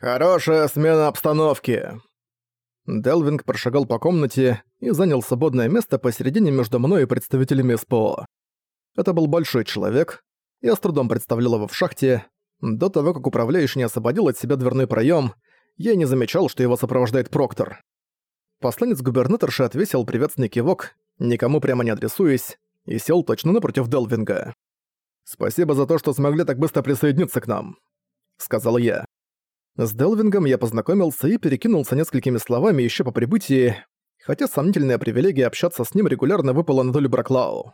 «Хорошая смена обстановки!» Делвинг прошагал по комнате и занял свободное место посередине между мной и представителями СПО. Это был большой человек, я с трудом представлял его в шахте. До того, как управляющий не освободил от себя дверной проем, я не замечал, что его сопровождает Проктор. Посланец губернаторши отвесил приветственный кивок, никому прямо не адресуясь, и сел точно напротив Делвинга. «Спасибо за то, что смогли так быстро присоединиться к нам», — сказал я. С Делвингом я познакомился и перекинулся несколькими словами еще по прибытии, хотя сомнительная привилегия общаться с ним регулярно выпала на долю Браклау.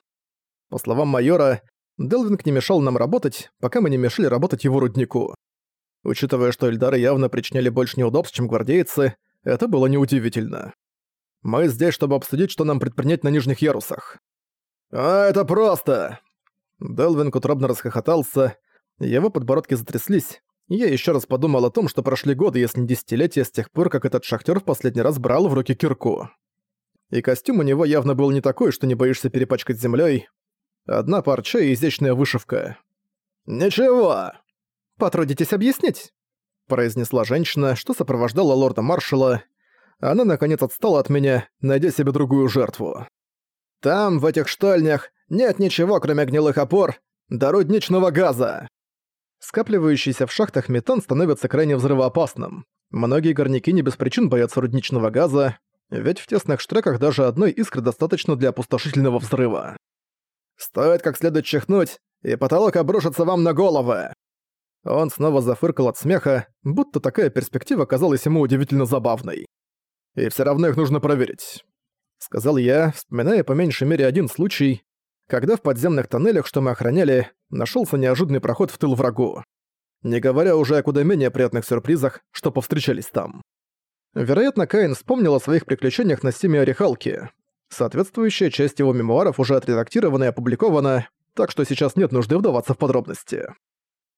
По словам майора, Делвинг не мешал нам работать, пока мы не мешали работать его руднику. Учитывая, что Эльдары явно причиняли больше неудобств, чем гвардейцы, это было неудивительно. Мы здесь, чтобы обсудить, что нам предпринять на нижних ярусах. «А это просто!» Делвинг утробно расхохотался, его подбородки затряслись, я еще раз подумал о том, что прошли годы, если не десятилетия, с тех пор, как этот шахтер в последний раз брал в руки кирку. И костюм у него явно был не такой, что не боишься перепачкать землей. Одна парча и изящная вышивка. «Ничего!» «Потрудитесь объяснить?» произнесла женщина, что сопровождала лорда-маршала. Она, наконец, отстала от меня, найдя себе другую жертву. «Там, в этих штольнях, нет ничего, кроме гнилых опор до рудничного газа!» Скапливающийся в шахтах метан становится крайне взрывоопасным. Многие горняки не без причин боятся рудничного газа, ведь в тесных штреках даже одной искры достаточно для опустошительного взрыва. «Стоит как следует чихнуть, и потолок обрушится вам на головы!» Он снова зафыркал от смеха, будто такая перспектива казалась ему удивительно забавной. «И всё равно их нужно проверить», — сказал я, вспоминая по меньшей мере один случай, когда в подземных тоннелях, что мы охраняли, нашёлся неожиданный проход в тыл врагу. Не говоря уже о куда менее приятных сюрпризах, что повстречались там. Вероятно, Каин вспомнил о своих приключениях на Стиме Орехалки. Соответствующая часть его мемуаров уже отредактирована и опубликована, так что сейчас нет нужды вдаваться в подробности.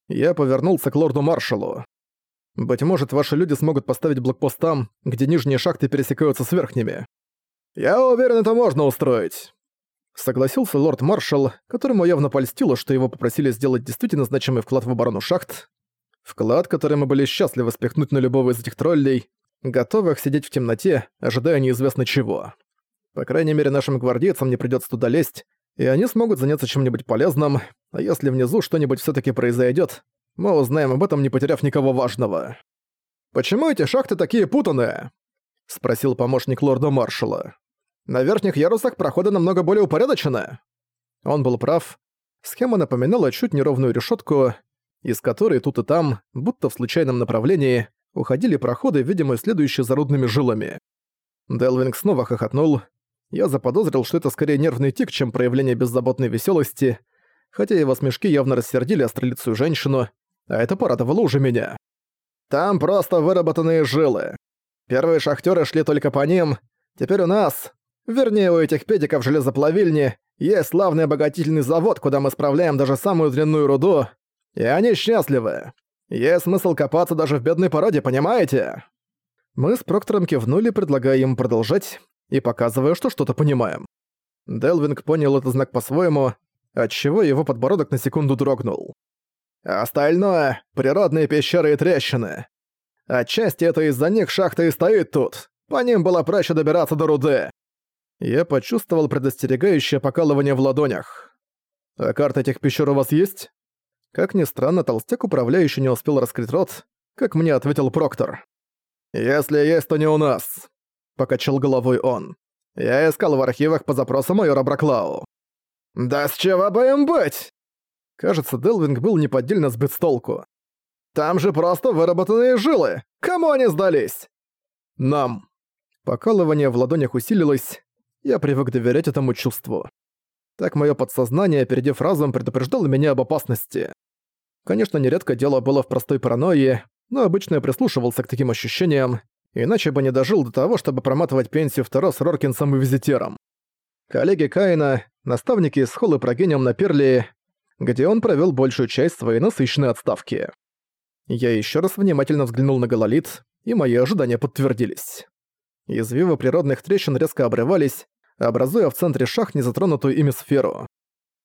Я повернулся к лорду-маршалу. «Быть может, ваши люди смогут поставить блокпост там, где нижние шахты пересекаются с верхними. Я уверен, это можно устроить». Согласился лорд-маршал, которому явно польстило, что его попросили сделать действительно значимый вклад в оборону шахт. Вклад, который мы были счастливы спихнуть на любого из этих троллей, готовых сидеть в темноте, ожидая неизвестно чего. По крайней мере, нашим гвардейцам не придётся туда лезть, и они смогут заняться чем-нибудь полезным, а если внизу что-нибудь всё-таки произойдёт, мы узнаем об этом, не потеряв никого важного. «Почему эти шахты такие путанные?» — спросил помощник лорда-маршала. «На верхних ярусах проходы намного более упорядочены». Он был прав. Схема напоминала чуть неровную решётку, из которой тут и там, будто в случайном направлении, уходили проходы, видимо, следующие за рудными жилами. Делвинг снова хохотнул, я заподозрил, что это скорее нервный тик, чем проявление беззаботной веселости, хотя его смешки явно рассердили астролицую женщину, а это порадовало уже меня. Там просто выработанные жилы. Первые шахтеры шли только по ним, теперь у нас, вернее у этих педиков железоплавильни, есть славный обогатительный завод, куда мы справляем даже самую длинную руду, и они счастливы. Есть смысл копаться даже в бедной породе, понимаете? Мы с Проктором кивнули, предлагая им продолжать, и показывая, что что-то понимаем. Делвинг понял этот знак по-своему, отчего его подбородок на секунду дрогнул. «Остальное — природные пещеры и трещины. Отчасти это из-за них шахта и стоит тут. По ним было проще добираться до руды». Я почувствовал предостерегающее покалывание в ладонях. «А карта этих пещер у вас есть?» Как ни странно, толстяк управляющий не успел раскрыть рот, как мне ответил Проктор. «Если есть, то не у нас покачал головой он. Я искал в архивах по запросу майора Браклау. Да с чего бы им быть? Кажется, Делвинг был неподдельно сбит с толку. Там же просто выработанные жилы. Кому они сдались? Нам. Покалывание в ладонях усилилось. Я привык доверять этому чувству. Так мое подсознание, опередив разум, предупреждало меня об опасности. Конечно, нередко дело было в простой паранойи, но обычно я прислушивался к таким ощущениям, иначе бы не дожил до того, чтобы проматывать пенсию второ с Роркинсом и Визитером. Коллеги Каина, наставники из Холлы прогением на Перли, где он провел большую часть своей насыщенной отставки. Я еще раз внимательно взглянул на Гололит, и мои ожидания подтвердились. Извивы природных трещин резко обрывались, образуя в центре шах незатронутую ими сферу.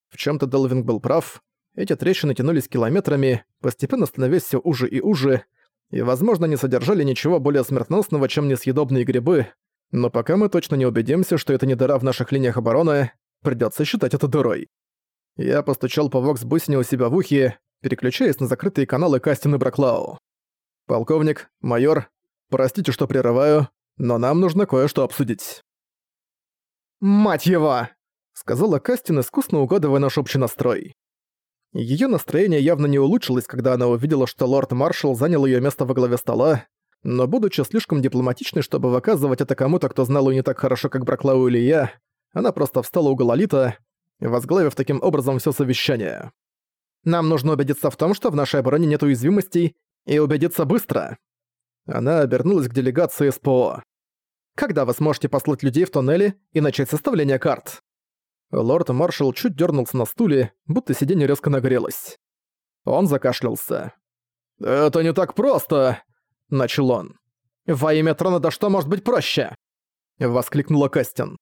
В чем то Делвинг был прав, эти трещины тянулись километрами, постепенно становясь все уже и уже, и, возможно, не содержали ничего более смертоносного, чем несъедобные грибы, но пока мы точно не убедимся, что это не дыра в наших линиях обороны, придётся считать это дырой. Я постучал по вокс-бусине у себя в ухе, переключаясь на закрытые каналы Кастин и Браклау. «Полковник, майор, простите, что прерываю, но нам нужно кое-что обсудить». «Мать его!» — сказала Кастин, искусно угадывая наш общий настрой. Её настроение явно не улучшилось, когда она увидела, что лорд-маршал занял её место во главе стола, но будучи слишком дипломатичной, чтобы выказывать это кому-то, кто знал её не так хорошо, как Браклау или я, она просто встала у Галалита, возглавив таким образом всё совещание. «Нам нужно убедиться в том, что в нашей обороне нет уязвимостей, и убедиться быстро». Она обернулась к делегации СПО. «Когда вы сможете послать людей в туннели и начать составление карт?» Лорд-маршал чуть дернулся на стуле, будто сиденье резко нагрелось. Он закашлялся. «Это не так просто!» — начал он. «Во имя трона да что может быть проще?» — воскликнула Кастин.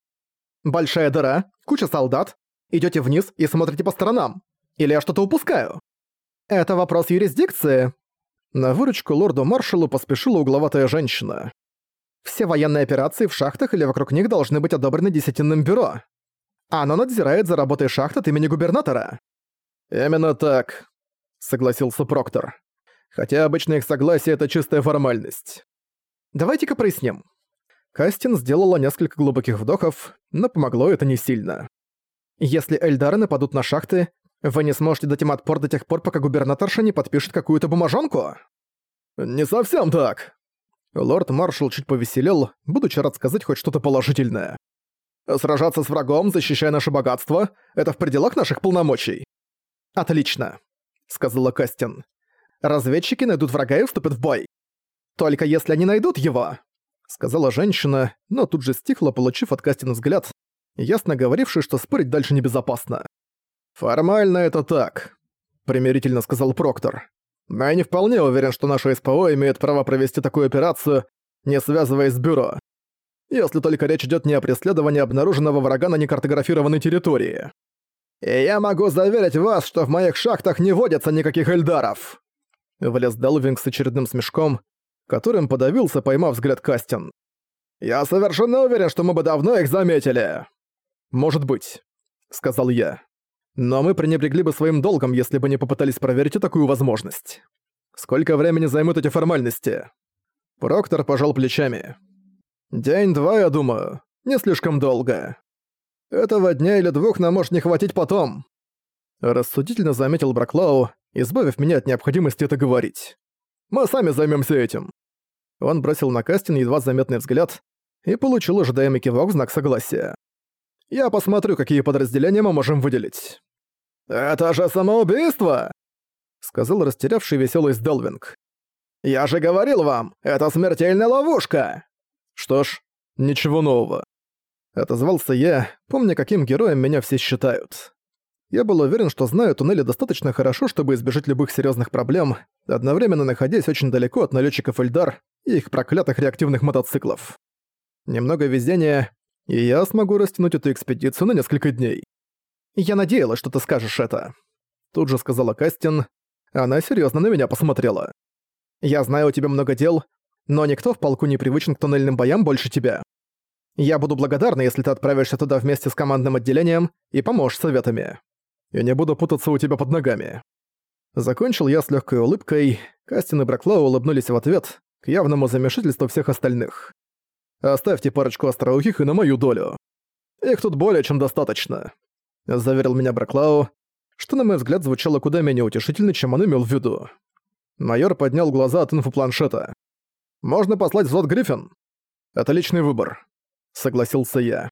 «Большая дыра, куча солдат, идете вниз и смотрите по сторонам. Или я что-то упускаю?» «Это вопрос юрисдикции». На выручку лорду-маршалу поспешила угловатая женщина. «Все военные операции в шахтах или вокруг них должны быть одобрены Десятинным бюро. Оно надзирает за работой шахт от имени губернатора». «Именно так», — согласился Проктор. «Хотя обычно их согласие — это чистая формальность». «Давайте-ка проясним». Кастин сделала несколько глубоких вдохов, но помогло это не сильно. «Если Эльдары нападут на шахты, вы не сможете дать им отпор до тех пор, пока губернаторша не подпишет какую-то бумажонку?» «Не совсем так». Лорд-маршал чуть повеселел, будучи рад сказать хоть что-то положительное. Сражаться с врагом, защищая наше богатство, это в пределах наших полномочий. Отлично, сказала Кастин. Разведчики найдут врага и вступят в бой. Только если они найдут его, сказала женщина, но тут же стихла, получив от Кастина взгляд, ясно говоривший, что спорить дальше небезопасно. «Формально это так», — примирительно сказал Проктор. «Но я не вполне уверен, что наша СПО имеет право провести такую операцию, не связываясь с бюро если только речь идет не о преследовании обнаруженного врага на некартографированной территории. И я могу заверить вас, что в моих шахтах не водятся никаких эльдаров!» Влез Делвинг с очередным смешком, которым подавился, поймав взгляд Кастин. «Я совершенно уверен, что мы бы давно их заметили!» «Может быть», — сказал я. «Но мы пренебрегли бы своим долгом, если бы не попытались проверить такую возможность. Сколько времени займут эти формальности?» Проктор пожал плечами. День-два, я думаю. Не слишком долго. Этого дня или двух нам может не хватить потом. Рассудительно заметил Браклау, избавив меня от необходимости это говорить. Мы сами займемся этим. Он бросил на Кастин едва заметный взгляд и получил ожидаемый кивок в знак согласия. Я посмотрю, какие подразделения мы можем выделить. «Это же самоубийство!» — сказал растерявший веселость Делвинг. «Я же говорил вам, это смертельная ловушка!» Что ж, ничего нового. Отозвался я, помня, каким героем меня все считают. Я был уверен, что знаю туннели достаточно хорошо, чтобы избежать любых серьезных проблем, одновременно находясь очень далеко от налетчиков Эльдар и их проклятых реактивных мотоциклов. Немного везения, и я смогу растянуть эту экспедицию на несколько дней. Я надеялась, что ты скажешь это. Тут же сказала Кастин. Она серьезно на меня посмотрела. Я знаю, у тебя много дел, но никто в полку не привычен к туннельным боям больше тебя. Я буду благодарна, если ты отправишься туда вместе с командным отделением и поможешь советами. Я не буду путаться у тебя под ногами». Закончил я с легкой улыбкой, Кастин и Браклоу улыбнулись в ответ, к явному замешательству всех остальных. «Оставьте парочку остроухих и на мою долю. Их тут более чем достаточно», — заверил меня Браклау, что, на мой взгляд, звучало куда менее утешительно, чем он имел в виду. Майор поднял глаза от инфопланшета. Можно послать взвод Гриффин. Это личный выбор, согласился я.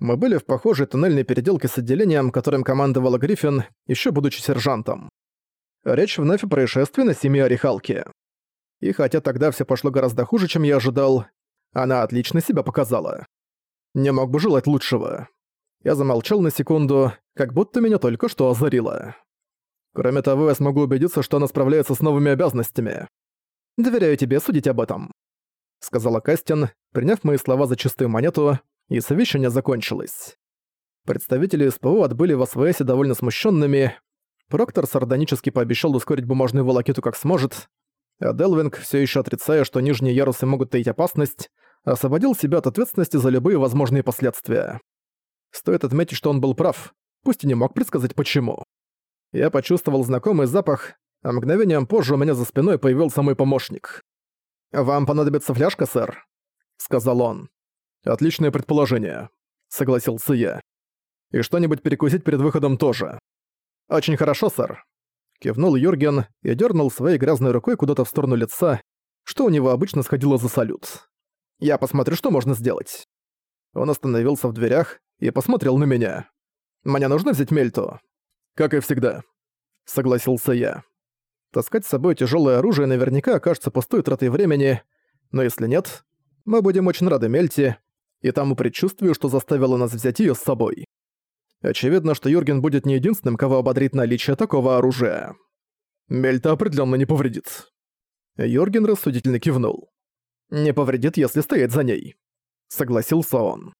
Мы были в похожей туннельной переделке с отделением, которым командовала Гриффин, еще будучи сержантом. Речь вновь о происшествии на семье Орехалки. И хотя тогда все пошло гораздо хуже, чем я ожидал, она отлично себя показала. Не мог бы желать лучшего. Я замолчал на секунду, как будто меня только что озарило. Кроме того, я смогу убедиться, что она справляется с новыми обязанностями. Доверяю тебе судить об этом», — сказала Кастин, приняв мои слова за чистую монету, и совещание закончилось. Представители СПО отбыли во своясе довольно смущенными. Проктор сардонически пообещал ускорить бумажную волокиту как сможет, А Делвинг, все еще отрицая, что нижние ярусы могут таить опасность, освободил себя от ответственности за любые возможные последствия. Стоит отметить, что он был прав, пусть и не мог предсказать почему. Я почувствовал знакомый запах, а мгновением позже у меня за спиной появился мой помощник. «Вам понадобится фляжка, сэр?» — сказал он. «Отличное предположение», — согласился я. «И что-нибудь перекусить перед выходом тоже». «Очень хорошо, сэр», — кивнул Юрген и дернул своей грязной рукой куда-то в сторону лица, что у него обычно сходило за салют. «Я посмотрю, что можно сделать». Он остановился в дверях и посмотрел на меня. «Мне нужно взять мельту?» «Как и всегда», — согласился я. Таскать с собой тяжелое оружие наверняка окажется пустой тратой времени, но если нет, мы будем очень рады Мельте и тому предчувствию, что заставило нас взять ее с собой. Очевидно, что Юрген будет не единственным, кого ободрит наличие такого оружия. Мельта определенно не повредит. Юрген рассудительно кивнул. «Не повредит, если стоять за ней», — согласился он.